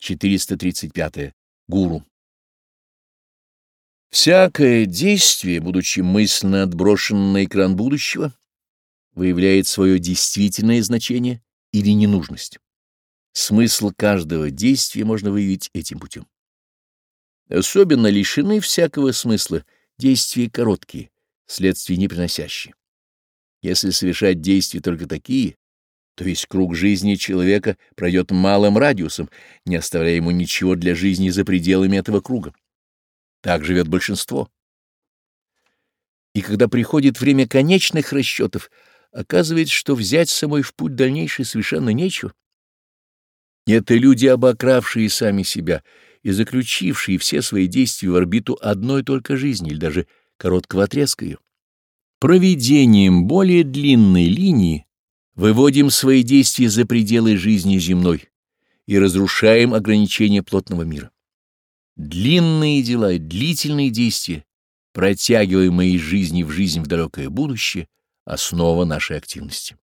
435 гуру. Всякое действие, будучи мысленно отброшено на экран будущего, выявляет свое действительное значение или ненужность. Смысл каждого действия можно выявить этим путем. Особенно лишены всякого смысла действия короткие, следствия не приносящие. Если совершать действия только такие, то весь круг жизни человека пройдет малым радиусом, не оставляя ему ничего для жизни за пределами этого круга. Так живет большинство. И когда приходит время конечных расчетов, оказывается, что взять с собой в путь дальнейший совершенно нечего. Это люди, обокравшие сами себя и заключившие все свои действия в орбиту одной только жизни или даже короткого отрезка ее. Проведением более длинной линии Выводим свои действия за пределы жизни земной и разрушаем ограничения плотного мира. Длинные дела и длительные действия, протягиваемые из жизни в жизнь в далекое будущее, основа нашей активности.